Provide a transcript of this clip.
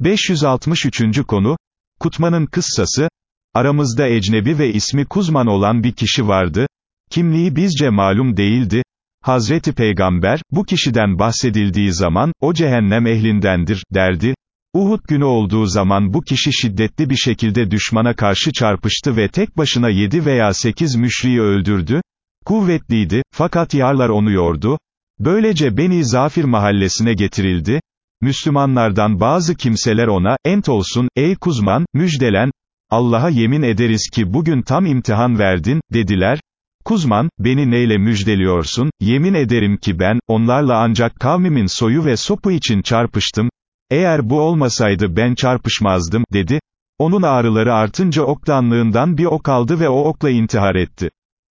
563. konu, Kutman'ın kıssası, aramızda ecnebi ve ismi Kuzman olan bir kişi vardı, kimliği bizce malum değildi, Hazreti Peygamber, bu kişiden bahsedildiği zaman, o cehennem ehlindendir, derdi, Uhud günü olduğu zaman bu kişi şiddetli bir şekilde düşmana karşı çarpıştı ve tek başına yedi veya sekiz müşriyi öldürdü, kuvvetliydi, fakat yarlar onu yordu, böylece Beni Zafir mahallesine getirildi, Müslümanlardan bazı kimseler ona, ent olsun, ey Kuzman, müjdelen, Allah'a yemin ederiz ki bugün tam imtihan verdin, dediler, Kuzman, beni neyle müjdeliyorsun, yemin ederim ki ben, onlarla ancak kavmimin soyu ve sopu için çarpıştım, eğer bu olmasaydı ben çarpışmazdım, dedi, onun ağrıları artınca oktanlığından bir ok aldı ve o okla intihar etti.